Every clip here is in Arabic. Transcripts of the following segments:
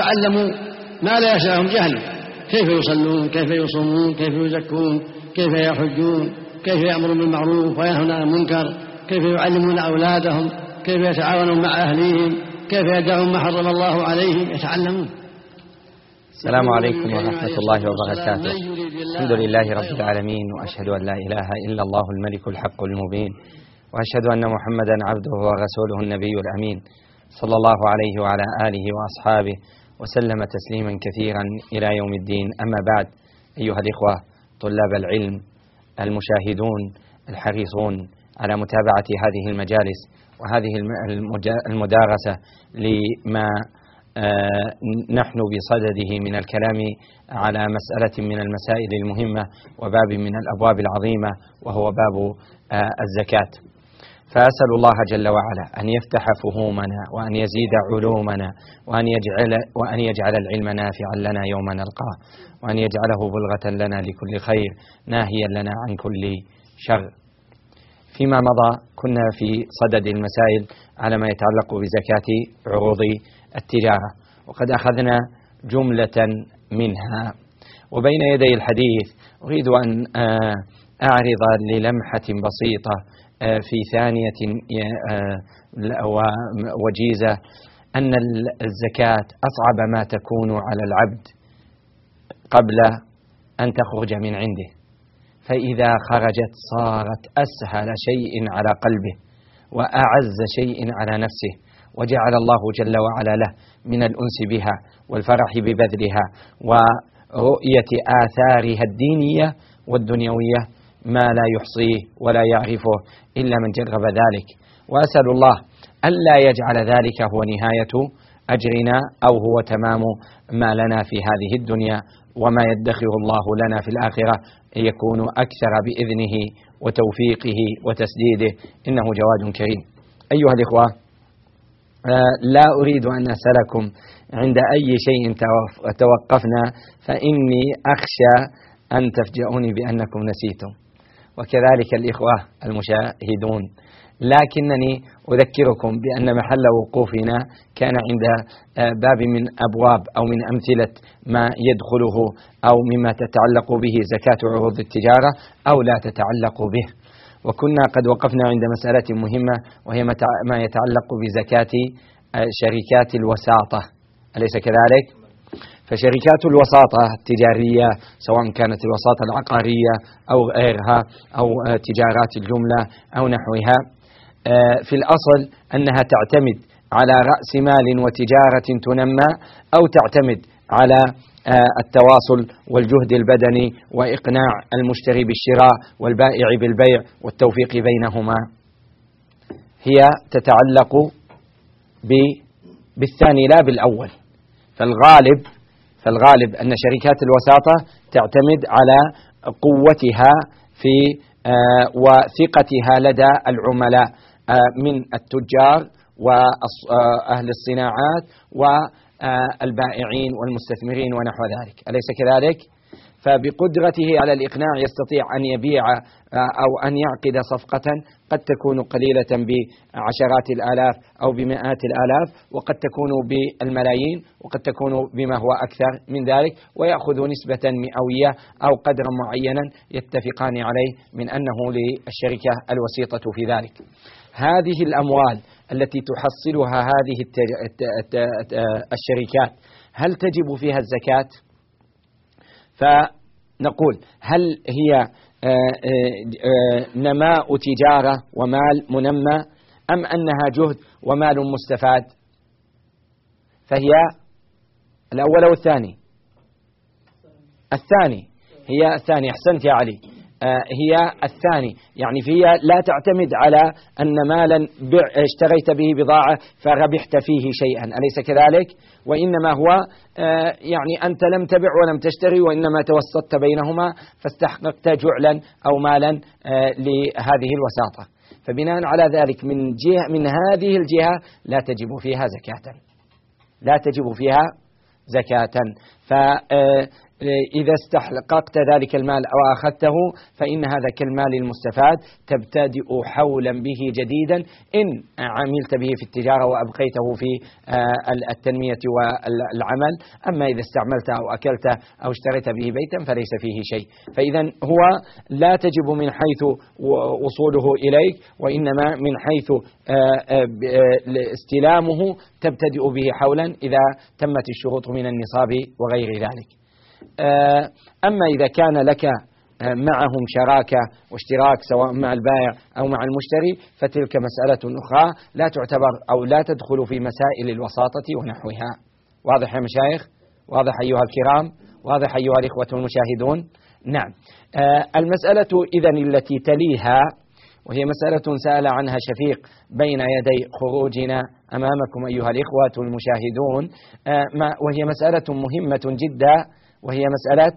تعلموا ما لا يسعهم جهل. كيف يصلون؟ كيف يصومون؟ كيف يزكون؟ كيف يحجون؟ كيف يأمرون بالمعروف وينهون عن المنكر؟ كيف يعلمون أولادهم؟ كيف يتعاونون مع أهليهم؟ كيف يدعون ما حرم الله عليهم؟ يتعلمون. السلام عليكم ورحمة الله وبركاته. الحمد لله رب العالمين وأشهد أن لا إله إلا الله الملك الحق المبين وأشهد أن محمدا عبده ورسوله النبي الأمين صلى الله عليه وعلى آله وأصحابه وسلم تسليما كثيرا إلى يوم الدين. أما بعد أيها الإخوة طلاب العلم المشاهدون الحريصون على متابعة هذه المجالس وهذه المدارسة لما آه، نحن بصدده من الكلام على مسألة من المسائل المهمة وباب من الأبواب العظيمة وهو باب آه، الزكاة. فأسأل الله جل وعلا أن يفتح فهومنا وأن يزيد علومنا وأن يجعل وأن يجعل العلم نافعا لنا يوم نلقاه وأن يجعله بلغة لنا لكل خير ناهيا لنا عن كل شر. فيما مضى كنا في صدد المسائل على ما يتعلق بزكاة عروض التجارة وقد أخذنا جملة منها وبين يدي الحديث أريد أن آه، أعرض للمحة بسيطة في ثانية آه، وجيزة أن الزكاة أصعب ما تكون على العبد قبل أن تخرج من عنده. فإذا خرجت صارت أسهل شيء على قلبه وأعز شيء على نفسه وجعل الله جل وعلا له من الأنس بها والفرح ببذلها ورؤية آثارها الدينية والدنيوية ما لا يحصيه ولا يعرفه إلا من جرب ذلك. وأسأل الله ألا يجعل ذلك هو نهاية أجرنا أو هو تمام ما لنا في هذه الدنيا وما يدخر الله لنا في الآخرة يكون أكثر بإذنه وتوفيقه وتسديده. إنه جواد كريم. أيها الإخوة آه، لا أريد أن أسألكم عند أي شيء توقفنا فإني أخشى أن تفجئوني بأنكم نسيتم. وكذلك الإخوة المشاهدون. لكنني أذكركم بأن محل وقوفنا كان عند آه، باب من أبواب أو من أمثلة ما يدخله أو مما تتعلق به زكاة عروض التجارة أو لا تتعلق به. وكنا قد وقفنا عند مسألة مهمة وهي ما يتعلق بزكاة آه، شركات الوساطة. أليس كذلك؟ فشركات الوساطة التجارية سواء كانت الوساطة العقارية أو غيرها أو آه، تجارات الجملة أو نحوها آه، في الأصل أنها تعتمد على رأس مال وتجارة تنمى أو تعتمد على آه، التواصل والجهد البدني وإقناع المشتري بالشراء والبائع بالبيع والتوفيق بينهما. هي تتعلق بالثاني لا بالأول. فالغالب فالغالب أن شركات الوساطة تعتمد على قوتها في آه، وثقتها لدى العملاء آه، من التجار وأهل الصناعات والبائعين والمستثمرين ونحو ذلك أليس كذلك؟ فبقدرته على الإقناع يستطيع أن يبيع آه، أو أن يعقد صفقة قد تكون قليلة بعشرات الآلاف أو بمئات الآلاف وقد تكون بالملايين وقد تكون بما هو أكثر من ذلك ويأخذ نسبة مئوية أو قدرا معينا يتفقان عليه من أنه للشركة الوسيطة في ذلك هذه الأموال التي تحصلها هذه الشركات هل تجب فيها الزكاة؟ فنقول هل هي آه، آه، آه، نماء تجارة ومال منمى أم أنها جهد ومال مستفاد؟ فهي الأول أو الثاني؟ الثاني. هي الثاني أحسنت يا علي. هي الثاني. يعني فهي لا تعتمد على أن مالا اشتريت به بضاعة فربحت فيه شيئا. أليس كذلك؟ وإنما هو آه، يعني أنت لم تبع ولم تشتري وإنما توسطت بينهما فاستحققت جعلا أو مالا آه، لهذه الوساطة. فبناء على ذلك من جهة من هذه الجهة لا تجب فيها زكاة. لا تجب فيها زكاة. ف آه، إذا استحققت ذلك المال أو أخذته فإن هذا كالمال المستفاد تبتدئ حولا به جديدا إن عملت به في التجارة وأبقيته في آه، التنمية والعمل. أما إذا استعملته أو أكلته أو اشتريت به بيتا فليس فيه شيء. فإذا هو لا تجب من حيث وصوله إليك وإنما من حيث آه، آه، استلامه تبتدئ به حولا إذا تمت الشروط من النصاب وغير ذلك. أما إذا كان لك آه، معهم شراكة واشتراك سواء مع البائع أو مع المشتري فتلك مسألة أخرى لا تعتبر أو لا تدخل في مسائل الوساطة ونحوها. واضح يا مشايخ؟ واضح أيها الكرام؟ واضح أيها الإخوة المشاهدون؟ نعم. آه، المسألة إذا التي تليها وهي مسألة سأل عنها شفيق بين يدي خروجنا أمامكم أيها الإخوة المشاهدون وهي مسألة مهمة جدا وهي مسألة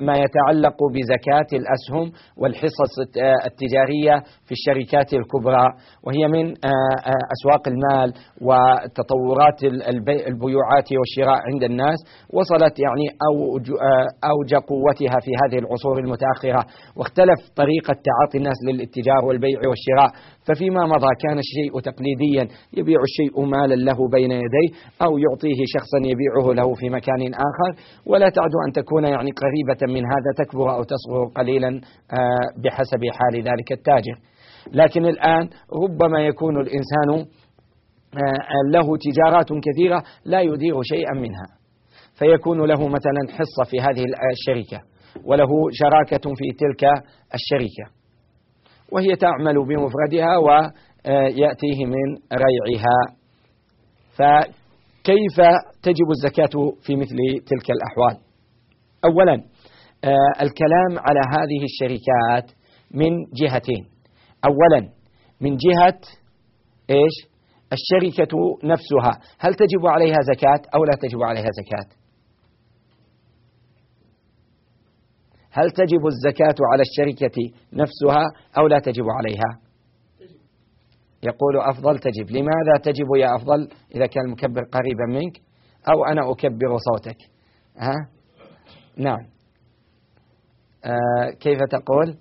ما يتعلق بزكاة الأسهم والحصص آه، التجارية في الشركات الكبرى وهي من آه، أسواق المال وتطورات البيوعات والشراء عند الناس. وصلت يعني أوج قوتها في هذه العصور المتأخرة. واختلف طريقة تعاطي الناس للاتجار والبيع والشراء. ففيما مضى كان الشيء تقليديا يبيع الشيء مالا له بين يديه أو يعطيه شخصا يبيعه له في مكان آخر. ولا تعد أن تكون يعني قريبة من هذا تكبر أو تصغر قليلا آه، بحسب حال ذلك التاجر. لكن الآن ربما يكون الإنسان آه، له تجارات كثيرة لا يدير شيئا منها. فيكون له مثلا حصة في هذه الشركة وله شراكة في تلك الشركة. وهي تعمل بمفردها ويأتيه من ريعها. فكيف تجب الزكاة في مثل تلك الأحوال؟ أولا آه، الكلام على هذه الشركات من جهتين. أولا من جهة إيش؟ الشركة نفسها. هل تجب عليها زكاة أو لا تجب عليها زكاة؟ هل تجب الزكاة على الشركة نفسها أو لا تجب عليها؟ يقول أفضل تجب. لماذا تجب يا أفضل إذا كان المكبر قريبا منك أو أنا أكبر صوتك؟ ها؟ نعم. آه كيف تقول؟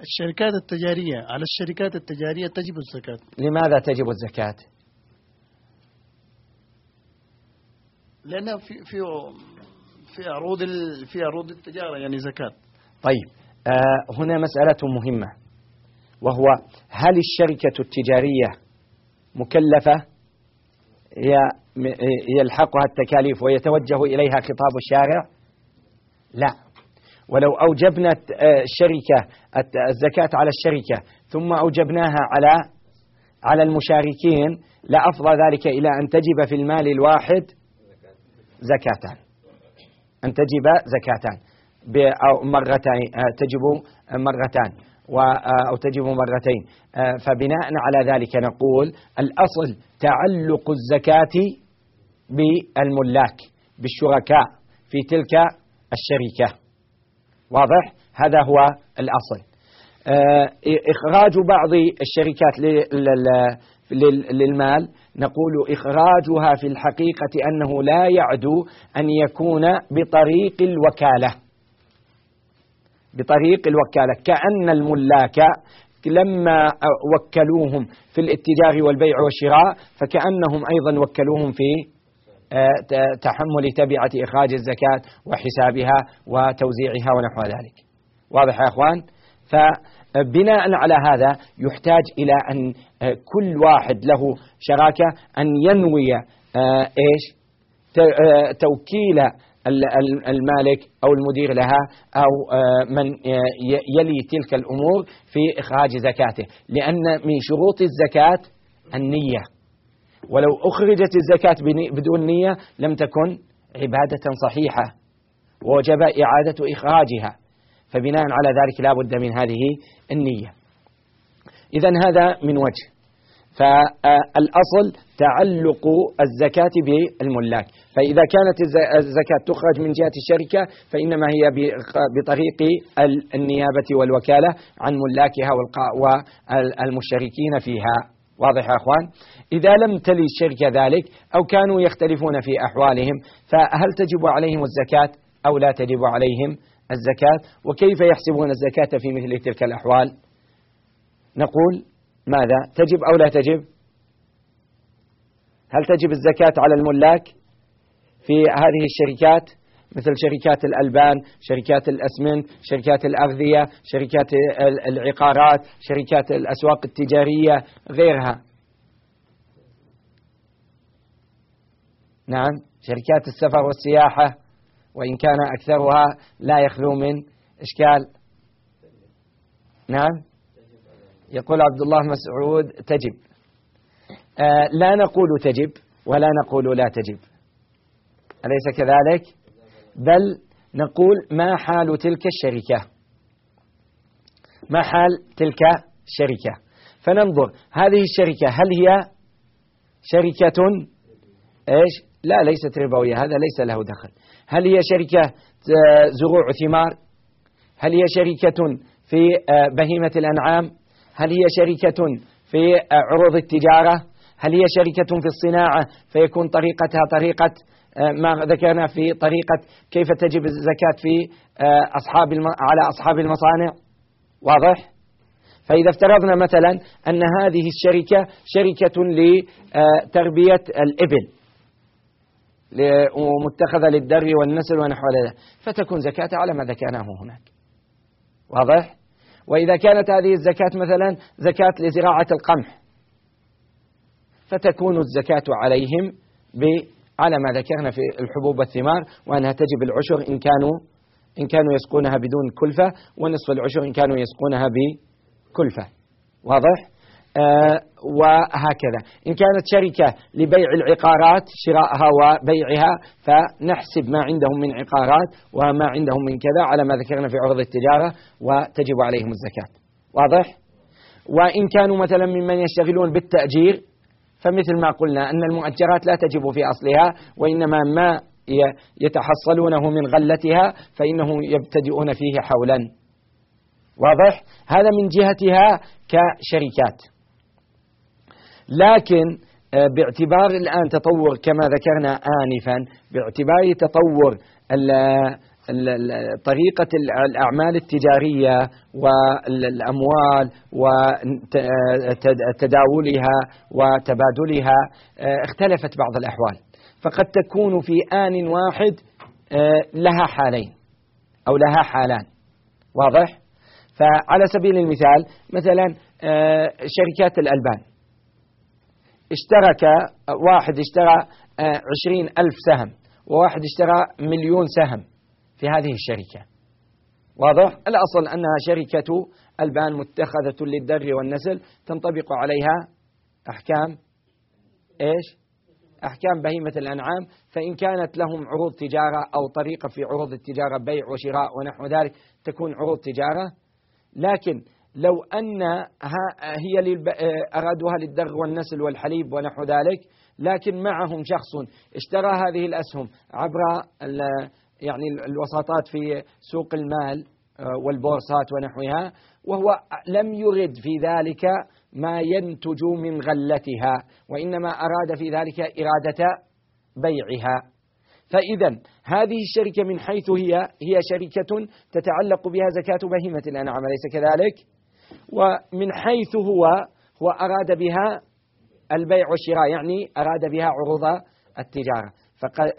الشركات التجارية على الشركات التجارية تجب الزكاة. لماذا تجب الزكاة؟ لأنها في في في عروض في عروض التجارة يعني زكاة. طيب آه هنا مسألة مهمة وهو هل الشركة التجارية مكلفة؟ يلحقها التكاليف ويتوجه إليها خطاب الشارع؟ لا. ولو أوجبنا آه، الشركة الزكاة على الشركة ثم أوجبناها على على المشاركين لأفضى ذلك إلى أن تجب في المال الواحد زكاتان أن تجب زكاتان أو مرتين آه، تجب مرتان آه، أو تجب مرتين. فبناء على ذلك نقول الأصل تعلق الزكاة بالملاك بالشركاء في تلك الشركة. واضح؟ هذا هو الأصل. إخراج بعض الشركات للمال نقول إخراجها في الحقيقة أنه لا يعدو أن يكون بطريق الوكالة. بطريق الوكالة كأن الملاك لما وكلوهم في الاتجار والبيع والشراء فكأنهم أيضا وكلوهم في آه، تحمل تبعة إخراج الزكاة وحسابها وتوزيعها ونحو ذلك. واضح يا أخوان؟ فبناء على هذا يحتاج إلى أن آه، كل واحد له شراكة أن ينوي آه، إيش؟ توكيل المالك أو المدير لها أو آه، من يلي تلك الأمور في إخراج زكاته. لأن من شروط الزكاة النية. ولو أخرجت الزكاة بدون نية لم تكن عبادة صحيحة. ووجب إعادة إخراجها. فبناء على ذلك لا بد من هذه النية. إذا هذا من وجه. فالأصل تعلق الزكاة بالملاك. فإذا كانت الزكاة تخرج من جهة الشركة فإنما هي بطريق النيابة والوكالة عن ملاكها والمشتركين فيها. واضح يا أخوان؟ إذا لم تلي الشركة ذلك أو كانوا يختلفون في أحوالهم فهل تجب عليهم الزكاة أو لا تجب عليهم الزكاة؟ وكيف يحسبون الزكاة في مثل تلك الأحوال؟ نقول ماذا؟ تجب أو لا تجب؟ هل تجب الزكاة على الملاك في هذه الشركات؟ مثل شركات الألبان شركات الأسمنت شركات الأغذية شركات العقارات شركات الأسواق التجارية غيرها. نعم شركات السفر والسياحة وإن كان أكثرها لا يخلو من إشكال. نعم يقول عبد الله مسعود تجب. لا نقول تجب ولا نقول لا تجب. أليس كذلك؟ بل نقول ما حال تلك الشركة. ما حال تلك الشركة. فننظر هذه الشركة هل هي شركة؟ إيش؟ لا ليست ربوية هذا ليس له دخل. هل هي شركة آه، زروع ثمار؟ هل هي شركة في آه، بهيمة الأنعام؟ هل هي شركة في آه، عروض التجارة؟ هل هي شركة في الصناعة فيكون طريقتها طريقة ما ذكرنا في طريقة كيف تجب الزكاة في أصحاب على أصحاب المصانع؟ واضح؟ فإذا افترضنا مثلا أن هذه الشركة شركة لتربية الإبل ومتخذة للدر والنسل ونحو ذلك فتكون زكاة على ما ذكرناه هناك. واضح؟ وإذا كانت هذه الزكاة مثلا زكاة لزراعة القمح فتكون الزكاة عليهم على ما ذكرنا في الحبوب والثمار وأنها تجب العشر إن كانوا إن كانوا يسقونها بدون كلفة ونصف العشر إن كانوا يسقونها بكلفة واضح؟ آه وهكذا إن كانت شركة لبيع العقارات شراءها وبيعها فنحسب ما عندهم من عقارات وما عندهم من كذا على ما ذكرنا في عرض التجارة وتجب عليهم الزكاة واضح؟ وإن كانوا مثلا ممن يشتغلون بالتأجير فمثل ما قلنا أن المؤجرات لا تجب في أصلها وإنما ما يتحصلونه من غلتها فإنه يبتدئون فيه حولا واضح؟ هذا من جهتها كشركات لكن آه، باعتبار الآن تطور كما ذكرنا آنفا باعتبار تطور طريقة الأعمال التجارية والأموال وتداولها وتبادلها آه، اختلفت بعض الأحوال. فقد تكون في آن واحد آه، لها حالين أو لها حالان. واضح؟ فعلى سبيل المثال مثلا شركات الألبان. اشترك واحد اشترى آه، عشرين ألف سهم وواحد اشترى مليون سهم. في هذه الشركة واضح؟ الأصل أنها شركة البان متخذة للدر والنسل تنطبق عليها أحكام إيش؟ أحكام بهيمة الأنعام فإن كانت لهم عروض تجارة أو طريقة في عروض التجارة بيع وشراء ونحو ذلك تكون عروض تجارة لكن لو أن هي أرادوها للدغ والنسل والحليب ونحو ذلك لكن معهم شخص اشترى هذه الأسهم عبر يعني الوساطات في سوق المال آه، والبورصات ونحوها وهو لم يرد في ذلك ما ينتج من غلتها وإنما أراد في ذلك إرادة بيعها فإذا هذه الشركة من حيث هي هي شركة تتعلق بها زكاة بهيمة الأنعام أليس كذلك؟ ومن حيث هو هو أراد بها البيع والشراء يعني أراد بها عروض التجارة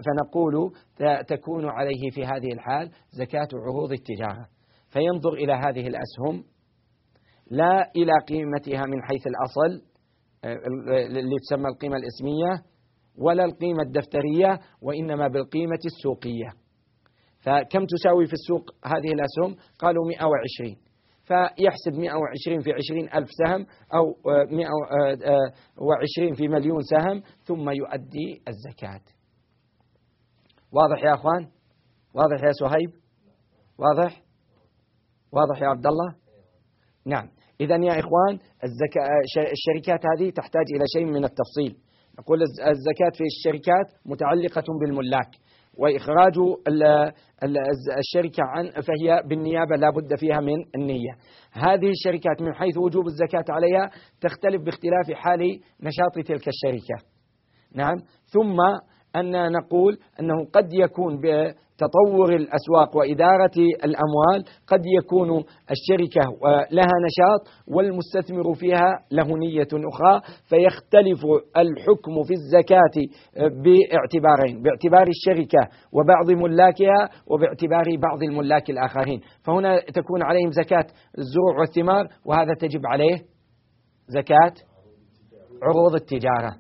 فنقول تكون عليه في هذه الحال زكاة عروض التجارة. فينظر إلى هذه الأسهم لا إلى قيمتها من حيث الأصل اللي تسمى القيمة الإسمية ولا القيمة الدفترية وإنما بالقيمة السوقية. فكم تساوي في السوق هذه الأسهم؟ قالوا 120 فيحسب 120 في 20 ألف سهم أو 120 في مليون سهم ثم يؤدي الزكاة. واضح يا أخوان؟ واضح يا سهيب؟ واضح؟ واضح يا عبد الله؟ نعم. إذا يا إخوان الشركات هذه تحتاج إلى شيء من التفصيل. نقول الزكاة في الشركات متعلقة بالملاك وإخراج الشركة عن فهي بالنيابة لا بد فيها من النية. هذه الشركات من حيث وجوب الزكاة عليها تختلف باختلاف حال نشاط تلك الشركة. نعم. ثم أن نقول أنه قد يكون تطور الأسواق وإدارة الأموال قد يكون الشركة لها نشاط والمستثمر فيها له نية أخرى فيختلف الحكم في الزكاة باعتبارين باعتبار الشركة وبعض ملاكها وباعتبار بعض الملاك الآخرين. فهنا تكون عليهم زكاة الزروع والثمار وهذا تجب عليه زكاة عروض التجارة.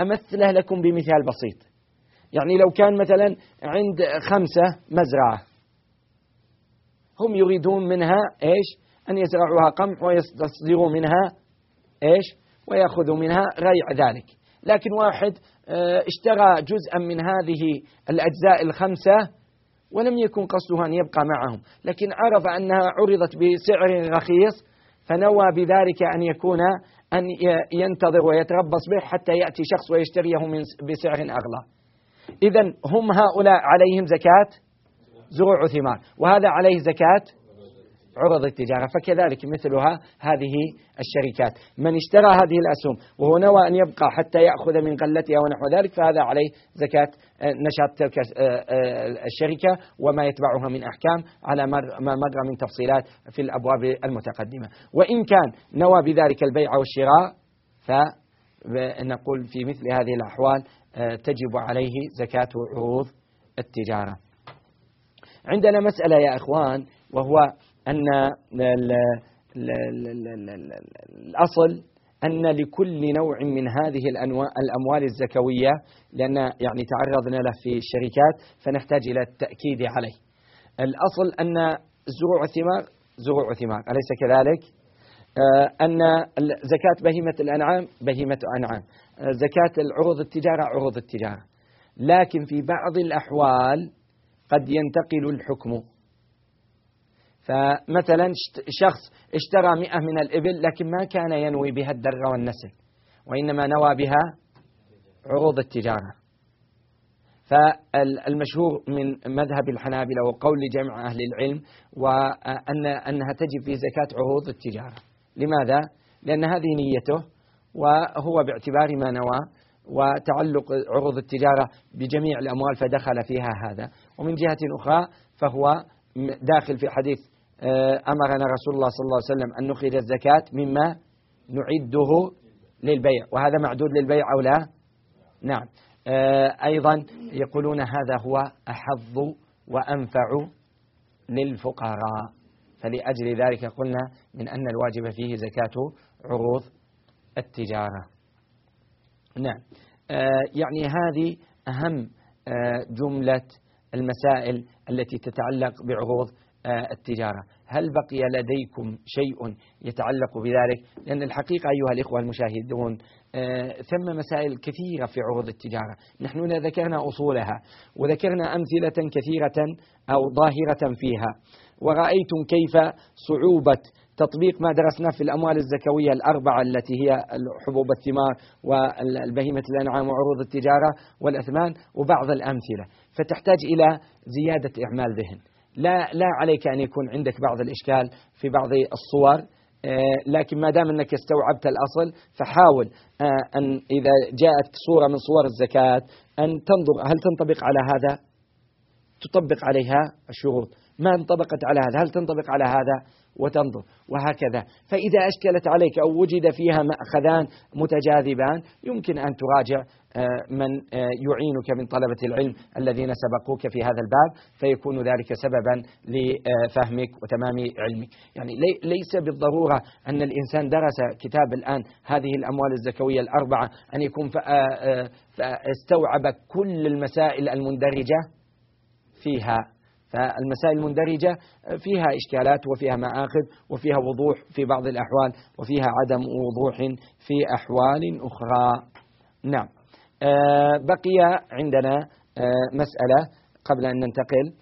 أمثله لكم بمثال بسيط. يعني لو كان مثلا عند خمسة مزرعة هم يريدون منها إيش؟ أن يزرعوها قمح ويستصدروا منها إيش؟ ويأخذوا منها ريع ذلك. لكن واحد آه، اشترى جزءا من هذه الأجزاء الخمسة ولم يكن قصده أن يبقى معهم. لكن عرف أنها عرضت بسعر رخيص فنوى بذلك أن يكون أن ينتظر ويتربص به حتى يأتي شخص ويشتريه بسعر أغلى. إذا هم هؤلاء عليهم زكاة زروع ثمار وهذا عليه زكاة عرض التجارة فكذلك مثلها هذه الشركات. من اشترى هذه الأسهم وهو نوى أن يبقى حتى يأخذ من قلتها ونحو ذلك فهذا عليه زكاة آه، نشاط تلك آه، آه، الشركة وما يتبعها من أحكام على ما مر من تفصيلات في الأبواب المتقدمة. وإن كان نوى بذلك البيع والشراء فنقول في مثل هذه الأحوال تجب عليه زكاة عروض التجارة. عندنا مسألة يا إخوان وهو أن الأصل أن لكل نوع من هذه الأموال الزكوية لأن يعني تعرضنا له في الشركات فنحتاج إلى التأكيد عليه. الأصل أن زروع الثمار زروع ثمار أليس كذلك؟ آه، أن زكاة بهيمة الأنعام بهيمة أنعام زكاة العروض التجارة عروض التجارة. لكن في بعض الأحوال قد ينتقل الحكم. فمثلا شخص اشترى مئة من الإبل لكن ما كان ينوي بها الدر والنسل وإنما نوى بها عروض التجارة. فالمشهور من مذهب الحنابلة وقول جمع أهل العلم وأن أنها تجب في زكاة عروض التجارة. لماذا؟ لأن هذه نيته وهو باعتبار ما نوى وتعلق عروض التجارة بجميع الأموال فدخل فيها هذا. ومن جهة أخرى فهو داخل في حديث آه، أمرنا رسول الله صلى الله عليه وسلم أن نخرج الزكاة مما نعده للبيع. وهذا معدود للبيع أو لا؟ نعم. آه، أيضا يقولون هذا هو أحظ وأنفع للفقراء. فلأجل ذلك قلنا من أن الواجب فيه زكاة عروض التجارة. نعم. آه يعني هذه أهم آه جملة المسائل التي تتعلق بعروض آه التجارة. هل بقي لديكم شيء يتعلق بذلك؟ لأن الحقيقة أيها الإخوة المشاهدون ثم مسائل كثيرة في عروض التجارة. نحن ذكرنا أصولها وذكرنا أمثلة كثيرة أو ظاهرة فيها. ورأيتم كيف صعوبة تطبيق ما درسناه في الأموال الزكوية الأربعة التي هي حبوب الثمار والبهيمة الأنعام وعروض التجارة والأثمان وبعض الأمثلة. فتحتاج إلى زيادة إعمال ذهن. لا, لا عليك أن يكون عندك بعض الإشكال في بعض الصور آه، لكن ما دام أنك استوعبت الأصل فحاول آه، أن إذا جاءت صورة من صور الزكاة أن تنظر هل تنطبق على هذا؟ تطبق عليها الشروط. ما انطبقت على هذا؟ هل تنطبق على هذا؟ وتنظر. وهكذا. فإذا أشكلت عليك أو وجد فيها مأخذان متجاذبان يمكن أن تراجع آه، من آه، يعينك من طلبة العلم الذين سبقوك في هذا الباب فيكون ذلك سببا لفهمك وتمام علمك. يعني ليس بالضرورة أن الإنسان درس كتاب الآن هذه الأموال الزكوية الأربعة أن يكون آه، فاستوعب كل المسائل المندرجة فيها. فالمسائل المندرجة فيها إشكالات وفيها مآخذ وفيها وضوح في بعض الأحوال وفيها عدم وضوح في أحوال أخرى. نعم. آه، بقي عندنا آه، مسألة قبل أن ننتقل.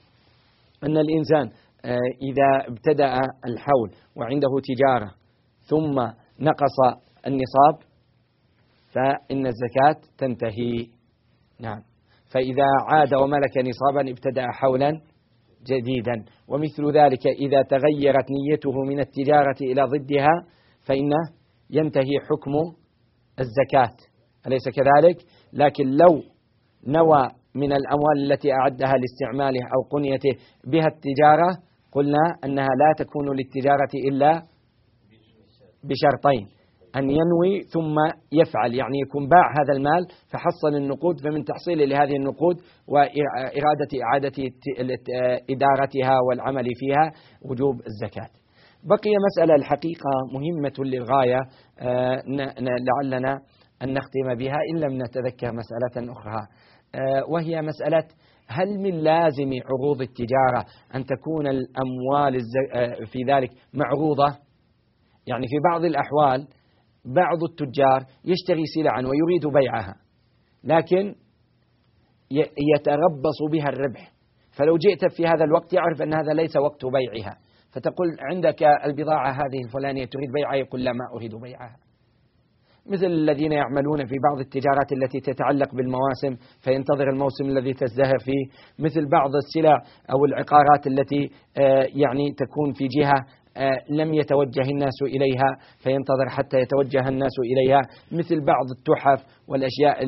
أن الإنسان آه، إذا ابتدأ الحول وعنده تجارة ثم نقص النصاب فإن الزكاة تنتهي. نعم. فإذا عاد وملك نصابا ابتدأ حولا جديدا. ومثل ذلك إذا تغيرت نيته من التجارة إلى ضدها فإنه ينتهي حكم الزكاة. أليس كذلك؟ لكن لو نوى من الأموال التي أعدها لاستعماله أو قنيته بها التجارة قلنا أنها لا تكون للتجارة إلا بشرطين. أن ينوي ثم يفعل يعني يكون باع هذا المال فحصل النقود فمن تحصيله لهذه النقود وإرادة إعادة إدارتها والعمل فيها وجوب الزكاة. بقي مسألة الحقيقة مهمة للغاية آه، لعلنا أن نختم بها إن لم نتذكر مسألة أخرى. آه، وهي مسألة هل من لازم عروض التجارة أن تكون الأموال آه، في ذلك معروضة؟ يعني في بعض الأحوال بعض التجار يشتري سلعا ويريد بيعها لكن يتربص بها الربح. فلو جئت في هذا الوقت يعرف أن هذا ليس وقت بيعها. فتقول عندك البضاعة هذه الفلانية تريد بيعها؟ يقول لا ما أريد بيعها. مثل الذين يعملون في بعض التجارات التي تتعلق بالمواسم فينتظر الموسم الذي تزدهر فيه. مثل بعض السلع أو العقارات التي آه، يعني تكون في جهة لم يتوجه الناس إليها فينتظر حتى يتوجه الناس إليها. مثل بعض التحف والأشياء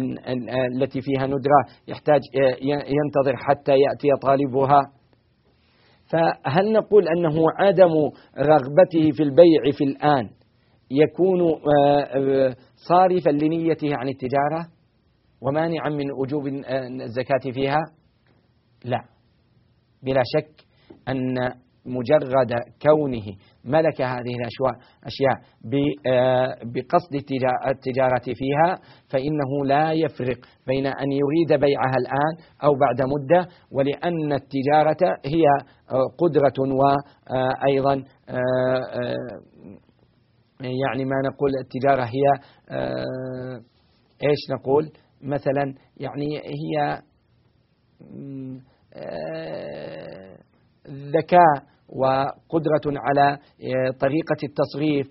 التي فيها ندرة يحتاج آه، ينتظر حتى يأتي طالبها. فهل نقول أنه عدم رغبته في البيع في الآن يكون آه، صارفا لنيته عن التجارة ومانعا من وجوب الزكاة فيها؟ لا. بلا شك أن مجرد كونه ملك هذه الأشياء آه، بقصد التجارة فيها فإنه لا يفرق بين أن يريد بيعها الآن أو بعد مدة ولأن التجارة هي آه، قدرة وأيضا آه، يعني ما نقول التجارة هي إيش نقول؟ مثلا يعني هي ذكاء وقدرة على آه، طريقة التصريف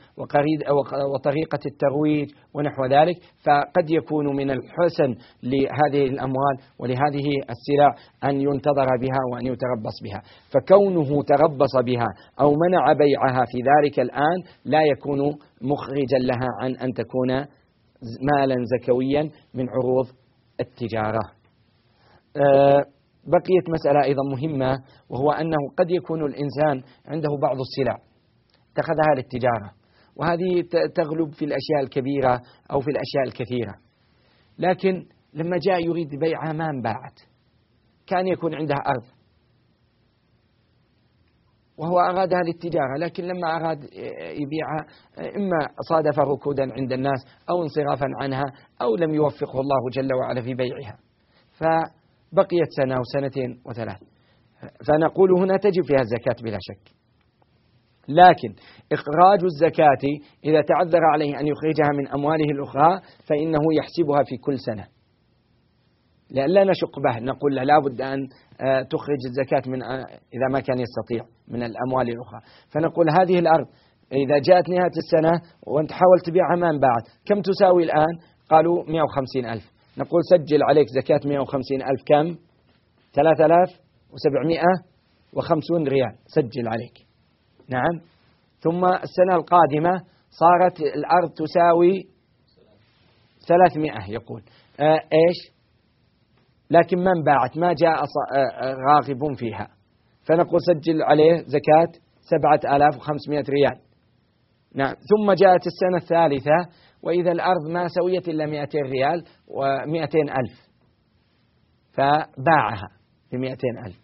وطريقة الترويج ونحو ذلك. فقد يكون من الحسن لهذه الأموال ولهذه السلع أن ينتظر بها وأن يتربص بها. فكونه تربص بها أو منع بيعها في ذلك الآن لا يكون مخرجا لها عن أن تكون مالا زكويا من عروض التجارة. أه بقيت مسألة أيضا مهمة وهو أنه قد يكون الإنسان عنده بعض السلع اتخذها للتجارة وهذه تغلب في الأشياء الكبيرة أو في الأشياء الكثيرة. لكن لما جاء يريد بيعها ما انباعت كان يكون عندها أرض. وهو أرادها للتجارة لكن لما أراد يبيعها إما صادف ركودا عند الناس أو انصرافا عنها أو لم يوفقه الله جل وعلا في بيعها. ف بقيت سنة وسنتين وثلاث. فنقول هنا تجب فيها الزكاة بلا شك. لكن إخراج الزكاة إذا تعذر عليه أن يخرجها من أمواله الأخرى فإنه يحسبها في كل سنة. لأن لا نشق به نقول له لابد أن آه، تخرج الزكاة من آه، إذا ما كان يستطيع من الأموال الأخرى. فنقول هذه الأرض إذا جاءت نهاية السنة وأنت حاولت تبيعها ما انباعت كم تساوي الآن؟ قالوا 150 ألف. نقول سجل عليك زكاة 150 ألف كم؟ 3750 ريال سجل عليك. نعم. ثم السنة القادمة صارت الأرض تساوي 300 يقول. آه إيش؟ لكن ما انباعت ما جاء آه، آه، راغب فيها. فنقول سجل عليه زكاة 7500 ريال. نعم. ثم جاءت السنة الثالثة وإذا الأرض ما سويت إلا 200 ريال و200 ألف. فباعها ب 200 ألف.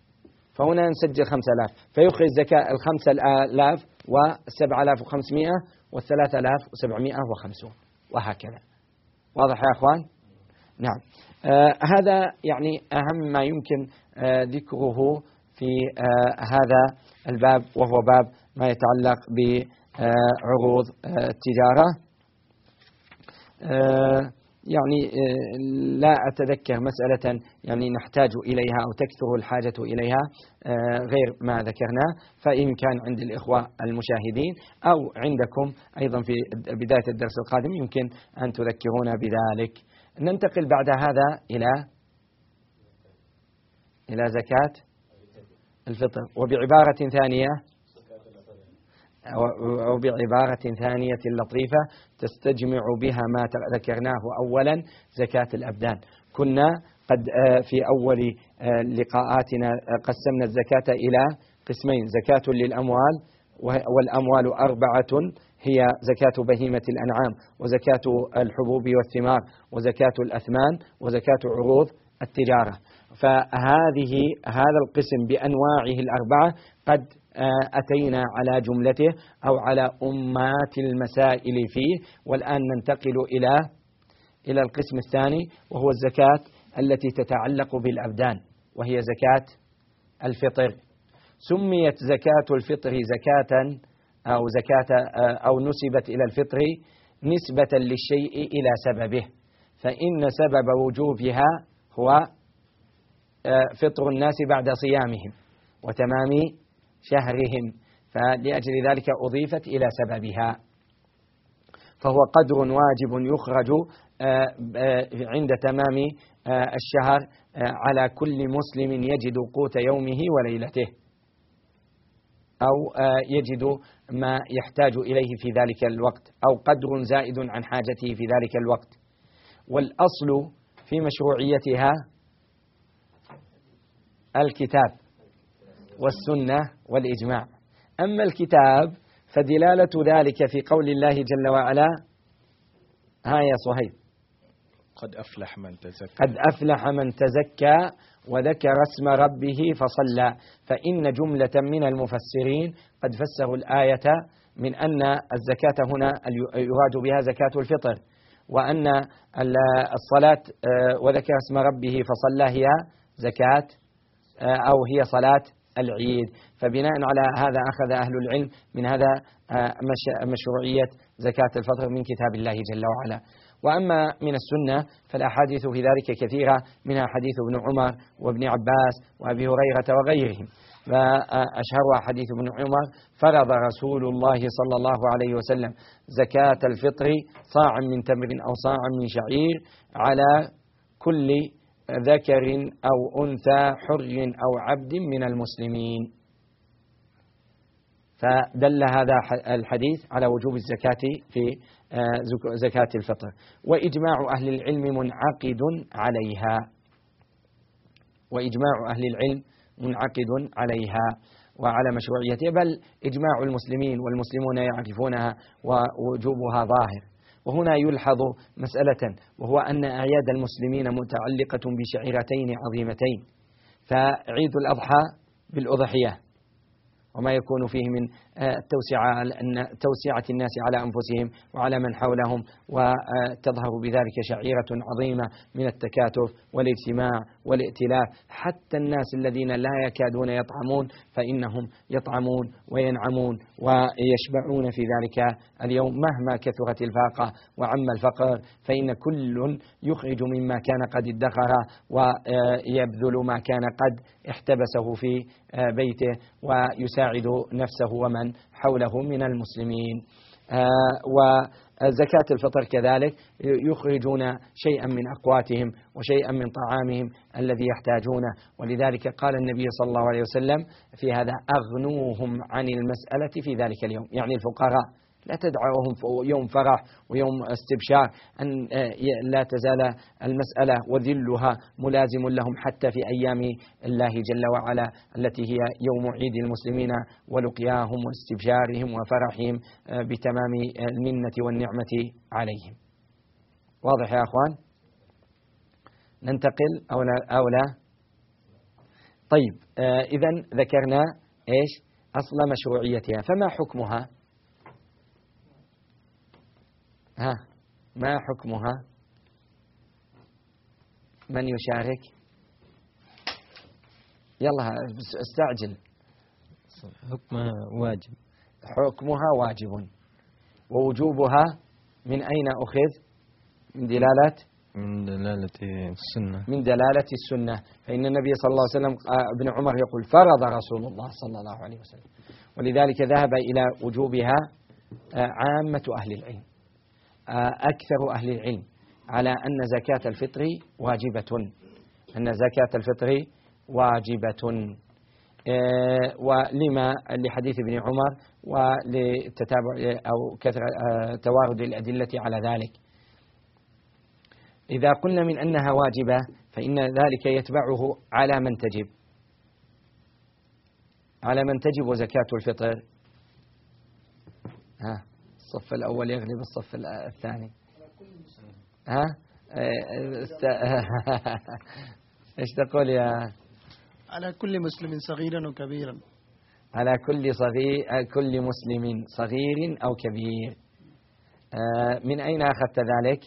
فهنا نسجل 5000 فيخرج زكاة ال 5000 و 7500 وال 3750 وهكذا. واضح يا أخوان؟ نعم. آه هذا يعني أهم ما يمكن آه ذكره في آه هذا الباب وهو باب ما يتعلق بعروض آه التجارة. يعني آه، لا أتذكر مسألة يعني نحتاج إليها أو تكثر الحاجة إليها آه، غير ما ذكرنا. فإن كان عند الإخوة المشاهدين أو عندكم أيضا في بداية الدرس القادم يمكن أن تذكرونا بذلك. ننتقل بعد هذا إلى إلى زكاة الفطر. وبعبارة ثانية أو بعبارة ثانية لطيفة تستجمع بها ما ذكرناه أولا زكاة الأبدان. كنا قد آه، في أول آه، لقاءاتنا آه، قسمنا الزكاة إلى قسمين زكاة للأموال والأموال أربعة هي زكاة بهيمة الأنعام وزكاة الحبوب والثمار وزكاة الأثمان وزكاة عروض التجارة. فهذه هذا القسم بأنواعه الأربعة قد أتينا على جملته أو على أمات المسائل فيه. والآن ننتقل إلى إلى القسم الثاني وهو الزكاة التي تتعلق بالأبدان وهي زكاة الفطر. سميت زكاة الفطر زكاة أو زكاة أو نسبت إلى الفطر نسبة للشيء إلى سببه. فإن سبب وجوبها هو فطر الناس بعد صيامهم وتمام شهرهم فلأجل ذلك أضيفت إلى سببها. فهو قدر واجب يخرج آه، آه، عند تمام آه، الشهر على كل مسلم يجد قوت يومه وليلته أو يجد ما يحتاج إليه في ذلك الوقت أو قدر زائد عن حاجته في ذلك الوقت. والأصل في مشروعيتها الكتاب. والسنة والإجماع. أما الكتاب فدلالة ذلك في قول الله جل وعلا ها يا صهيب. قد أفلح من تزكى. قد أفلح من تزكى وذكر اسم ربه فصلى. فإن جملة من المفسرين قد فسروا الآية من أن الزكاة هنا يراد بها زكاة الفطر وأن الصلاة آه، وذكر اسم ربه فصلى هي زكاة آه، أو هي صلاة العيد. فبناء على هذا أخذ أهل العلم من هذا آه، مشروعية زكاة الفطر من كتاب الله جل وعلا. وأما من السنة فالأحاديث في ذلك كثيرة منها حديث ابن عمر وابن عباس وأبي هريرة وغيرهم. فأشهرها حديث ابن عمر فرض رسول الله صلى الله عليه وسلم زكاة الفطر صاع من تمر أو صاع من شعير على كل ذكر أو أنثى حر أو عبد من المسلمين. فدل هذا الحديث على وجوب الزكاة في آه، زكاة الفطر. وإجماع أهل العلم منعقد عليها. وإجماع أهل العلم منعقد عليها وعلى مشروعيتها بل إجماع المسلمين والمسلمون يعرفونها ووجوبها ظاهر. وهنا يلحظ مسألة وهو أن أعياد المسلمين متعلقة بشعيرتين عظيمتين فعيد الأضحى بالأضحية. وما يكون فيه من التوسعة توسعة الناس على أنفسهم وعلى من حولهم وتظهر بذلك شعيرة عظيمة من التكاتف والاجتماع والائتلاف. حتى الناس الذين لا يكادون يطعمون فإنهم يطعمون وينعمون ويشبعون في ذلك اليوم. مهما كثرت الفاقة وعم الفقر فإن كل يخرج مما كان قد ادخر ويبذل ما كان قد احتبسه في بيته ويساعد نفسه ومن حوله من المسلمين. آه، وزكاة الفطر كذلك يخرجون شيئا من أقواتهم وشيئا من طعامهم الذي يحتاجونه. ولذلك قال النبي صلى الله عليه وسلم في هذا أغنوهم عن المسألة في ذلك اليوم. يعني الفقراء. لا تدعوهم يوم فرح ويوم استبشار أن آه، لا تزال المسألة وذلها ملازم لهم حتى في أيام الله جل وعلا التي هي يوم عيد المسلمين ولقياهم واستبشارهم وفرحهم آه، بتمام المنة والنعمة عليهم. واضح يا أخوان؟ ننتقل أو لا, أو لا؟ طيب آه، إذا ذكرنا إيش؟ أصل مشروعيتها. فما حكمها؟ ها ما حكمها؟ من يشارك؟ يلا استعجل. حكمها واجب. حكمها واجب. ووجوبها من أين أخذ؟ من دلالة؟ من دلالة السنة. من دلالة السنة. فإن النبي صلى الله عليه وسلم آه، ابن عمر يقول فرض رسول الله صلى الله عليه وسلم. ولذلك ذهب إلى وجوبها آه، عامة أهل العلم. أكثر أهل العلم على أن زكاة الفطر واجبة. أن زكاة الفطر واجبة. آه، ولما لحديث ابن عمر ولتتابع أو كثرة آه، توارد الأدلة على ذلك. إذا قلنا من أنها واجبة فإن ذلك يتبعه على من تجب. على من تجب زكاة الفطر. ها. الصف الأول يغلب الصف الثاني. ها؟ إيش تقول يا على كل مسلم صغيرا وكبيرا على كل صغير كل مسلم صغير أو كبير. آه، من أين أخذت ذلك؟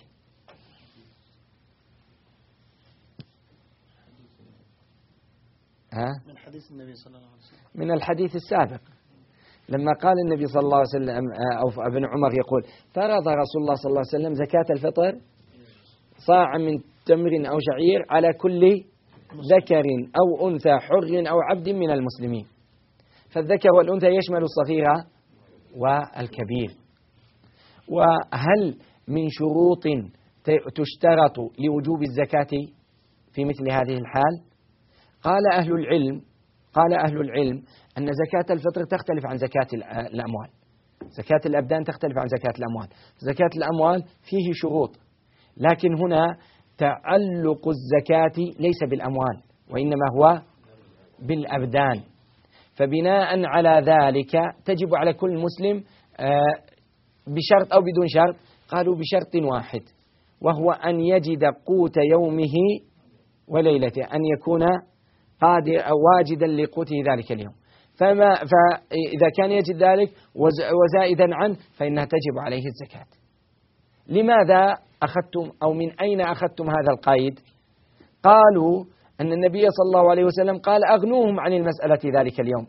ها؟ من حديث النبي صلى الله عليه وسلم. من الحديث السابق. لما قال النبي صلى الله عليه وسلم أو ابن عمر يقول فرض رسول الله صلى الله عليه وسلم زكاة الفطر؟ صاع من تمر أو شعير على كل ذكر أو أنثى حر أو عبد من المسلمين. فالذكر والأنثى يشمل الصغير والكبير. وهل من شروط تشترط لوجوب الزكاة في مثل هذه الحال؟ قال أهل العلم قال أهل العلم أن زكاة الفطر تختلف عن زكاة الأموال. زكاة الأبدان تختلف عن زكاة الأموال. زكاة الأموال فيه شروط لكن هنا تعلق الزكاة ليس بالأموال وإنما هو بالأبدان. فبناء على ذلك تجب على كل مسلم آه، بشرط أو بدون شرط قالوا بشرط واحد وهو أن يجد قوت يومه وليلته أن يكون قادر أو واجدا لقوته ذلك اليوم. فما فإذا كان يجد ذلك وزائدا عنه فإنها تجب عليه الزكاة. لماذا أخذتم أو من أين أخذتم هذا القيد؟ قالوا أن النبي صلى الله عليه وسلم قال أغنوهم عن المسألة ذلك اليوم.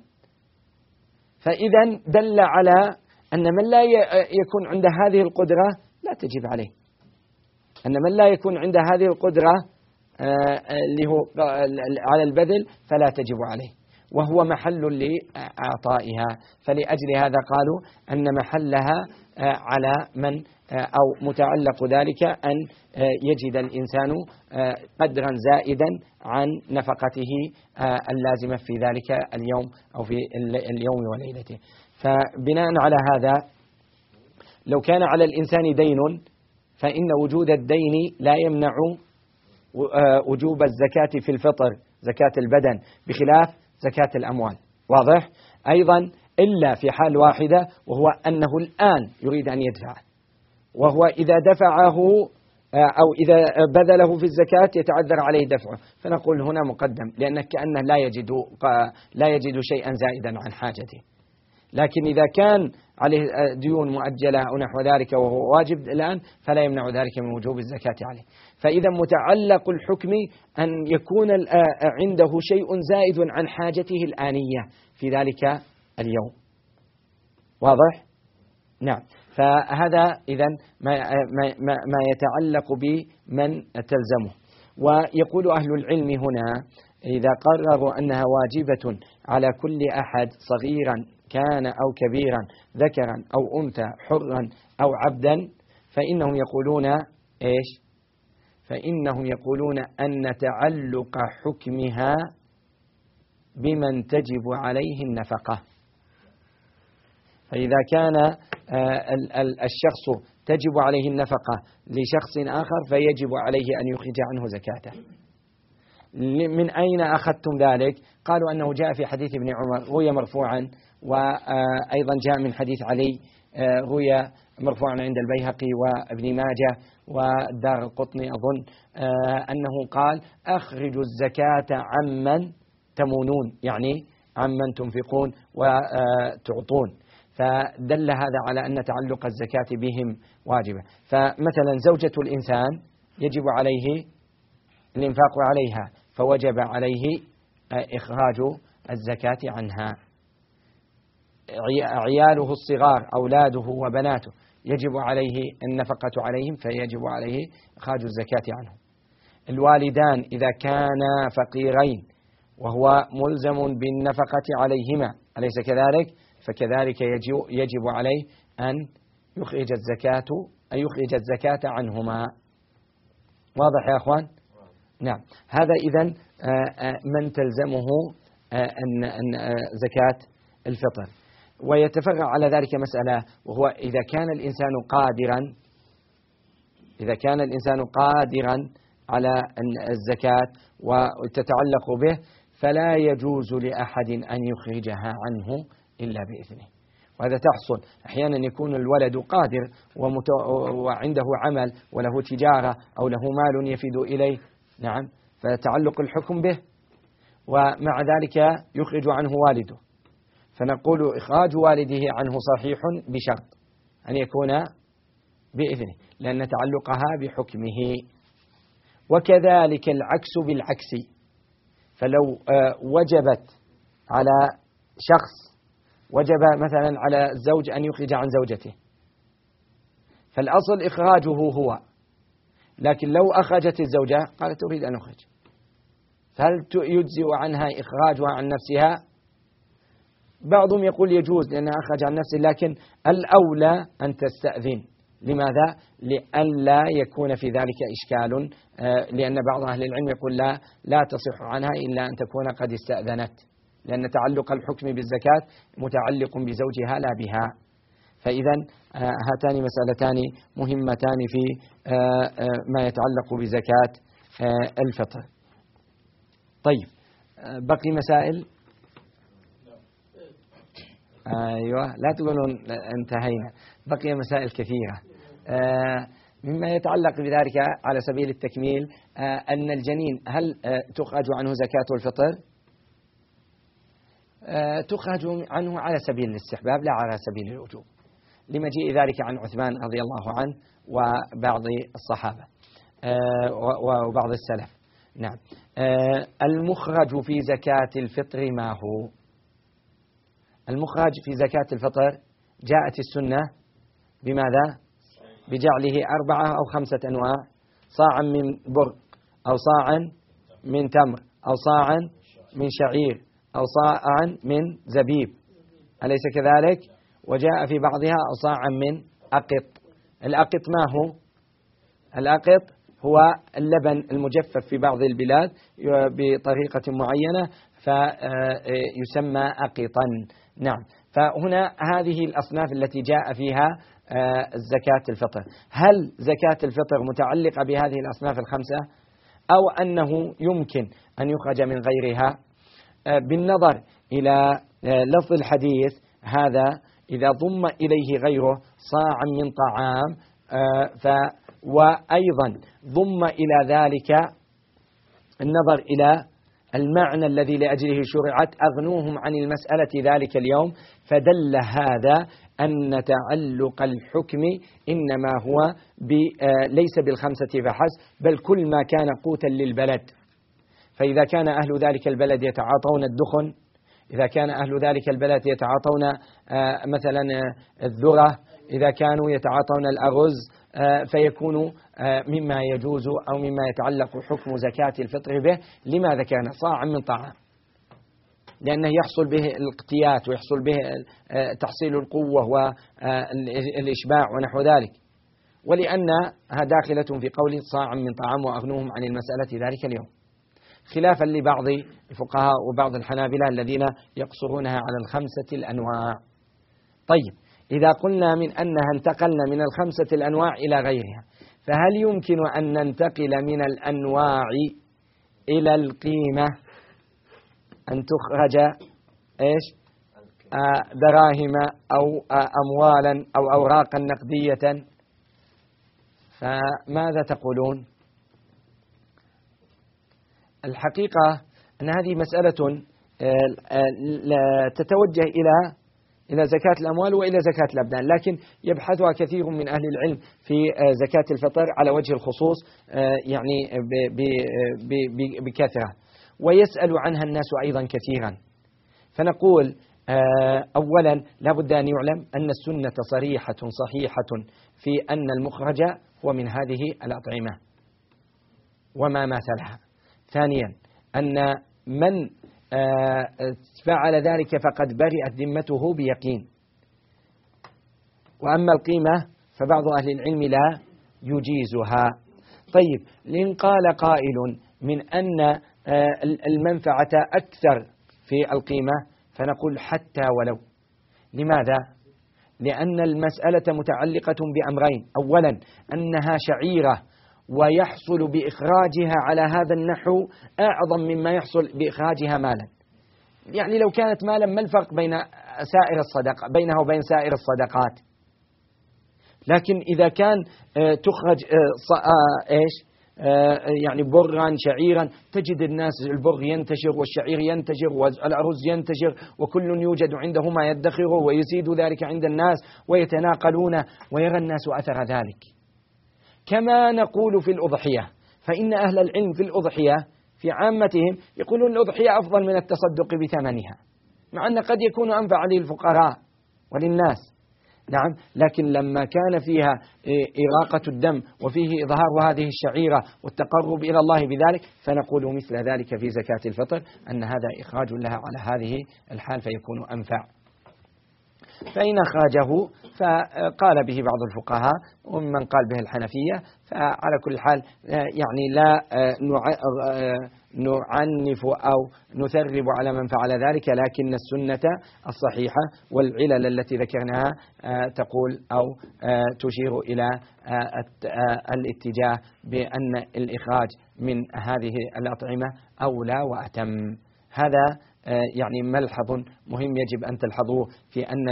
فإذا دل على أن من لا يكون عنده هذه القدرة لا تجب عليه. أن من لا يكون عنده هذه القدرة اللي هو على البذل فلا تجب عليه. وهو محل لإعطائها. فلأجل هذا قالوا أن محلها آه، على من آه، أو متعلق ذلك أن يجد الإنسان قدرا زائدا عن نفقته اللازمة في ذلك اليوم أو في اليوم وليلته. فبناء على هذا لو كان على الإنسان دين فإن وجود الدين لا يمنع آه، وجوب الزكاة في الفطر زكاة البدن بخلاف زكاة الأموال. واضح؟ أيضا إلا في حال واحدة وهو أنه الآن يريد أن يدفع. وهو إذا دفعه آه، أو إذا بذله في الزكاة يتعذر عليه دفعه. فنقول هنا مقدم لأنه كأنه لا يجد لا يجد شيئا زائدا عن حاجته. لكن إذا كان عليه ديون مؤجلة أو نحو ذلك وهو واجب الآن فلا يمنع ذلك من وجوب الزكاة عليه. فإذا متعلق الحكم أن يكون عنده شيء زائد عن حاجته الآنية في ذلك اليوم. واضح؟ نعم. فهذا إذا ما, ما, ما يتعلق بمن تلزمه. ويقول أهل العلم هنا إذا قرروا أنها واجبة على كل أحد صغيرا كان أو كبيرا ذكرا أو أنثى حرا أو عبدا فإنهم يقولون إيش؟ فإنهم يقولون أن تعلق حكمها بمن تجب عليه النفقة. فإذا كان آه، الشخص تجب عليه النفقة لشخص آخر فيجب عليه أن يخرج عنه زكاته. من أين أخذتم ذلك؟ قالوا أنه جاء في حديث ابن عمر روي مرفوعا وأيضا جاء من حديث علي آه، روي مرفوعا عند البيهقي وابن ماجه والدار القطني أظن آه، أنه قال أخرجوا الزكاة عمن تمونون يعني عمن تنفقون وتعطون. فدل هذا على أن تعلق الزكاة بهم واجبة. فمثلا زوجة الإنسان يجب عليه الإنفاق عليها. فوجب عليه إخراج الزكاة عنها. عياله الصغار أولاده وبناته يجب عليه النفقة عليهم فيجب عليه إخراج الزكاة عنهم. الوالدان إذا كانا فقيرين وهو ملزم بالنفقة عليهما أليس كذلك؟ فكذلك يجب عليه أن يخرج الزكاة أن يخرج الزكاة عنهما. واضح يا أخوان؟ نعم. هذا إذا من تلزمه أن أن زكاة الفطر. ويتفرع على ذلك مسألة وهو إذا كان الإنسان قادرا إذا كان الإنسان قادرا على الزكاة وتتعلق به فلا يجوز لأحد أن يخرجها عنه إلا بإذنه. وهذا تحصل. أحيانا يكون الولد قادر وعنده عمل وله تجارة أو له مال يفيد إليه نعم. فتعلق الحكم به ومع ذلك يخرج عنه والده. فنقول إخراج والده عنه صحيح بشرط أن يكون بإذنه لأن تعلقها بحكمه. وكذلك العكس بالعكس. فلو آه، وجبت على شخص وجب مثلا على الزوج أن يخرج عن زوجته. فالأصل إخراجه هو لكن لو أخرجت الزوجة قالت أريد أن أخرج. فهل يجزئ عنها إخراجها عن نفسها؟ بعضهم يقول يجوز لأنها أخرج عن نفسه لكن الأولى أن تستأذن. لماذا؟ لئلا يكون في ذلك إشكال آه، لأن بعض أهل العلم يقول لا لا تصح عنها إلا أن تكون قد استأذنت. لأن تعلق الحكم بالزكاة متعلق بزوجها لا بها. فإذا هاتان مسألتان مهمتان في آه، ما يتعلق بزكاة الفطر. طيب بقي مسائل؟ أيوة لا تقولون انتهينا. بقي مسائل كثيرة. آه، مما يتعلق بذلك على سبيل التكميل آه، أن الجنين هل آه، تخرج عنه زكاة الفطر؟ تخرج عنه على سبيل الاستحباب لا على سبيل الوجوب. لمجيء ذلك عن عثمان رضي الله عنه وبعض الصحابة وبعض السلف. نعم. المخرج في زكاة الفطر ما هو؟ المخرج في زكاة الفطر جاءت السنة بماذا؟ بجعله أربعة أو خمسة أنواع صاعا من بر أو صاعا من تمر أو صاعا من شعير أو صاعا من زبيب. أليس كذلك؟ وجاء في بعضها صاعا من أقط. الأقط ما هو؟ الأقط هو اللبن المجفف في بعض البلاد بطريقة معينة فيسمى أقطا. نعم. فهنا هذه الأصناف التي جاء فيها آه، زكاة الفطر. هل زكاة الفطر متعلقة بهذه الأصناف الخمسة؟ أو أنه يمكن أن يخرج من غيرها؟ آه، بالنظر إلى آه، لفظ الحديث هذا إذا ضم إليه غيره صاعا من طعام ف وأيضا ضم إلى ذلك النظر إلى المعنى الذي لأجله شرعت أغنوهم عن المسألة ذلك اليوم. فدل هذا أن تعلق الحكم إنما هو آه، ليس بالخمسة فحسب بل كل ما كان قوتا للبلد. فإذا كان أهل ذلك البلد يتعاطون الدخن إذا كان أهل ذلك البلد يتعاطون آه، مثلا آه، الذرة إذا كانوا يتعاطون الأرز فيكون مما يجوز أو مما يتعلق حكم زكاة الفطر به. لماذا كان؟ صاعا من طعام لأنه يحصل به الاقتيات ويحصل به آه، تحصيل القوة والإشباع ونحو ذلك. ولأنها داخلة في قول صاع من طعام وأغنوهم عن المسألة ذلك اليوم. خلافا لبعض الفقهاء وبعض الحنابلة الذين يقصرونها على الخمسة الأنواع. طيب إذا قلنا من أنها انتقلنا من الخمسة الأنواع إلى غيرها فهل يمكن أن ننتقل من الأنواع إلى القيمة؟ أن تخرج إيش؟ آه دراهم أو آه أموالا أو أوراقا نقدية. فماذا تقولون؟ الحقيقة أن هذه مسألة آه، آه، تتوجه إلى إلى زكاة الأموال وإلى زكاة الأبدان لكن يبحثها كثير من أهل العلم في زكاة الفطر على وجه الخصوص يعني بكثرة. ويسأل عنها الناس أيضا كثيرا. فنقول آه، أولا لا بد أن يعلم أن السنة صريحة صحيحة في أن المخرج هو من هذه الأطعمة. وما مثلها. ثانيا أن من آه، فعل ذلك فقد برئت ذمته بيقين. وأما القيمة فبعض أهل العلم لا يجيزها. طيب لإن قال قائل من أن آه، المنفعة أكثر في القيمة فنقول حتى ولو. لماذا؟ لأن المسألة متعلقة بأمرين. أولا أنها شعيرة ويحصل بإخراجها على هذا النحو أعظم مما يحصل بإخراجها مالا. يعني لو كانت مالا ما الفرق بين سائر الصدقة بينها وبين سائر الصدقات؟ لكن إذا كان آه، تخرج آه، آه، إيش؟ يعني برا شعيرا تجد الناس البر ينتشر والشعير ينتشر والأرز ينتشر وكل يوجد عنده ما يدخره ويزيد ذلك عند الناس ويتناقلون ويرى الناس أثر ذلك. كما نقول في الأضحية فإن أهل العلم في الأضحية في عامتهم يقولون الأضحية أفضل من التصدق بثمنها مع أن قد يكون أنفع للفقراء وللناس. نعم لكن لما كان فيها إراقة الدم وفيه إظهار هذه الشعيرة والتقرب إلى الله بذلك فنقول مثل ذلك في زكاة الفطر أن هذا إخراج لها على هذه الحال فيكون أنفع. فإن أخرجه فقال به بعض الفقهاء ومن قال به الحنفية فعلى كل حال يعني لا نعنف أو نثرب على من فعل ذلك لكن السنة الصحيحة والعلل التي ذكرناها تقول أو تشير إلى الاتجاه بأن الإخراج من هذه الأطعمة أولى وأتم. هذا آه، يعني ملحظ مهم يجب أن تلحظوه في أن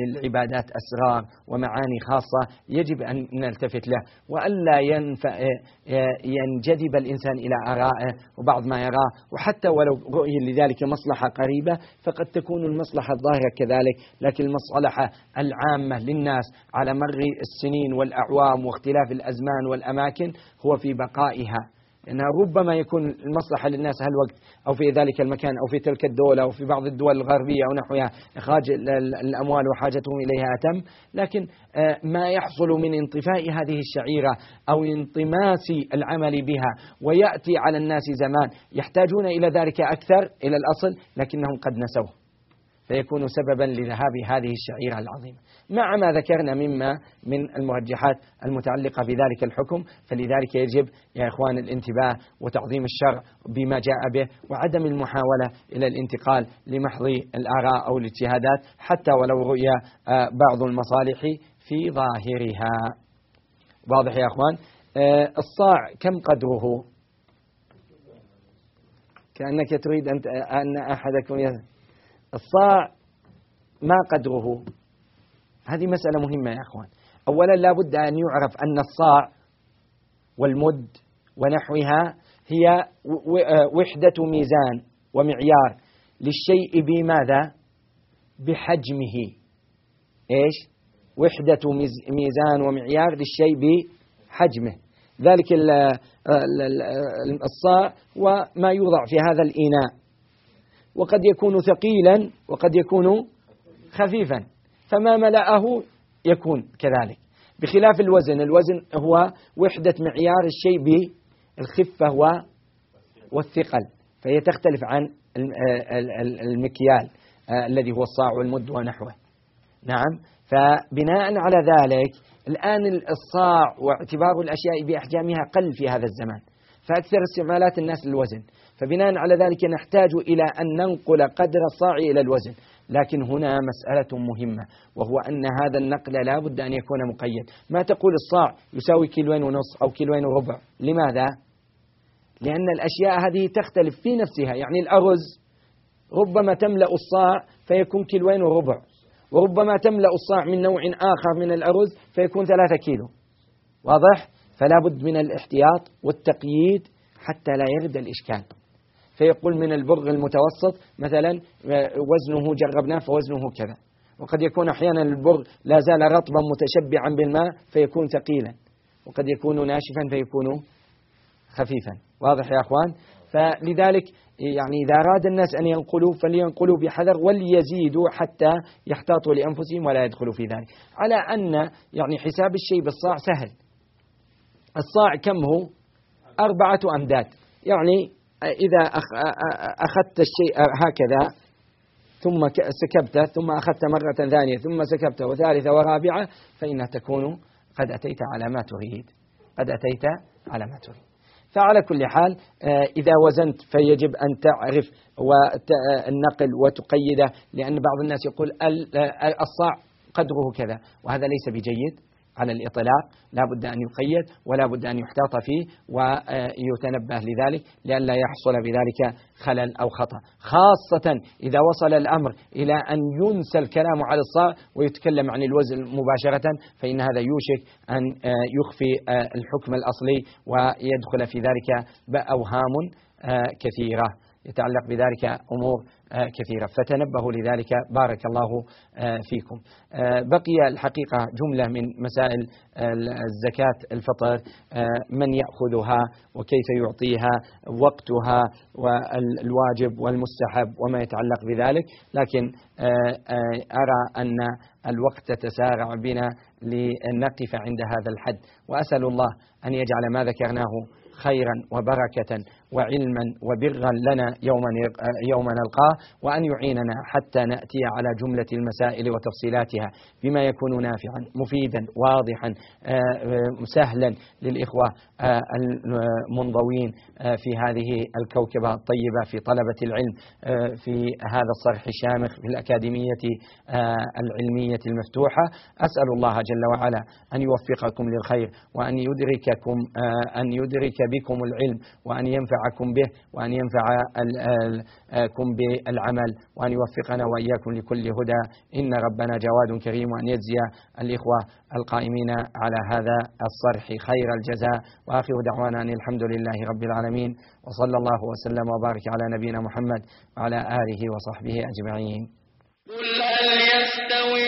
للعبادات أسرار ومعاني خاصة يجب أن نلتفت له. وألا آه، آه، ينجذب الإنسان إلى آرائه وبعض ما يراه. وحتى ولو رؤي لذلك مصلحة قريبة فقد تكون المصلحة الظاهرة كذلك. لكن المصلحة العامة للناس على مر السنين والأعوام واختلاف الأزمان والأماكن هو في بقائها. لأنها ربما يكون المصلحة للناس هالوقت أو في ذلك المكان أو في تلك الدولة أو في بعض الدول الغربية أو نحوها إخراج الأموال وحاجتهم إليها أتم. لكن آه، ما يحصل من انطفاء هذه الشعيرة أو انطماس العمل بها ويأتي على الناس زمان يحتاجون إلى ذلك أكثر إلى الأصل لكنهم قد نسوه. فيكون سببا لذهاب هذه الشعيرة العظيمة. مع ما ذكرنا مما من المرجحات المتعلقة بذلك الحكم فلذلك يجب يا إخوان الانتباه وتعظيم الشرع بما جاء به وعدم المحاولة إلى الانتقال لمحض الآراء أو الاجتهادات حتى ولو رؤي آه، بعض المصالح في ظاهرها. واضح يا أخوان؟ آه، الصاع كم قدره؟ كأنك تريد أن أحدكم الصاع ما قدره. هذه مسألة مهمة يا أخوان. أولا لا بد أن يعرف أن الصاع والمد ونحوها هي وحدة ميزان ومعيار للشيء بماذا؟ بحجمه. إيش؟ وحدة ميزان ومعيار للشيء بحجمه. ذلك الصاع وما يوضع في هذا الإناء. وقد يكون ثقيلا وقد يكون خفيفا. فما ملأه يكون كذلك. بخلاف الوزن الوزن هو وحدة معيار الشيء بالخفة والثقل فهي تختلف عن المكيال آه، الذي هو الصاع والمد ونحوه. نعم. فبناء على ذلك الآن الصاع واعتبار الأشياء بأحجامها قل في هذا الزمان. فأكثر استعمالات الناس للوزن. فبناء على ذلك نحتاج إلى أن ننقل قدر الصاع إلى الوزن. لكن هنا مسألة مهمة وهو أن هذا النقل لا بد أن يكون مقيد. ما تقول الصاع يساوي كيلوين ونصف أو كيلوين وربع؟ لماذا؟ لأن الأشياء هذه تختلف في نفسها. يعني الأرز ربما تملأ الصاع فيكون كيلوين وربع. وربما تملأ الصاع من نوع آخر من الأرز فيكون ثلاثة كيلو. واضح؟ فلا بد من الاحتياط والتقييد حتى لا يرد الإشكال. فيقول من البر المتوسط مثلا وزنه جربناه فوزنه كذا. وقد يكون أحيانا البر لا زال رطبا متشبعا بالماء فيكون ثقيلا. وقد يكون ناشفا فيكون خفيفا. واضح يا أخوان؟ فلذلك يعني إذا أراد الناس أن ينقلوا فلينقلوا بحذر وليزيدوا حتى يحتاطوا لأنفسهم ولا يدخلوا في ذلك. على أن يعني حساب الشيء بالصاع سهل. الصاع كم هو؟ أربعة أمداد. يعني إذا أخذت الشيء هكذا ثم سكبته ثم أخذت مرة ثانية ثم سكبته وثالثة ورابعة فإنها تكون قد أتيت على ما تريد. قد أتيت على ما تريد. فعلى كل حال آه، إذا وزنت فيجب أن تعرف النقل وتقيده لأن بعض الناس يقول الصاع قدره كذا وهذا ليس بجيد. على الإطلاق لا بد أن يقيد ولا بد أن يحتاط فيه ويتنبه لذلك لئلا يحصل بذلك خلل أو خطأ. خاصة إذا وصل الأمر إلى أن ينسى الكلام على الصاع ويتكلم عن الوزن مباشرة فإن هذا يوشك أن يخفي الحكم الأصلي ويدخل في ذلك بأوهام كثيرة. يتعلق بذلك أمور آه، كثيرة. فتنبهوا لذلك بارك الله آه، فيكم. آه، بقي الحقيقة جملة من مسائل الزكاة الفطر من يأخذها وكيف يعطيها وقتها والواجب والمستحب وما يتعلق بذلك. لكن أرى أن الوقت تسارع بنا لنقف عند هذا الحد. وأسأل الله أن يجعل ما ذكرناه خيرا وبركة وعلما وبرا لنا يوم يوم نلقاه وأن يعيننا حتى نأتي على جملة المسائل وتفصيلاتها بما يكون نافعا مفيدا واضحا آه، آه، سهلا للإخوة آه، المنضوين في هذه الكوكبة الطيبة في طلبة العلم في هذا الصرح الشامخ في الأكاديمية العلمية المفتوحة. أسأل الله جل وعلا أن يوفقكم للخير وأن يدرككم أن يدرك بكم العلم وأن ينفع ينفعكم به وأن ينفعكم بالعمل وأن يوفقنا وإياكم لكل هدى. إن ربنا جواد كريم وأن يجزي الإخوة القائمين على هذا الصرح خير الجزاء. وآخر دعوانا أن الحمد لله رب العالمين وصلى الله وسلم وبارك على نبينا محمد وعلى آله وصحبه أجمعين. قل هل يستوي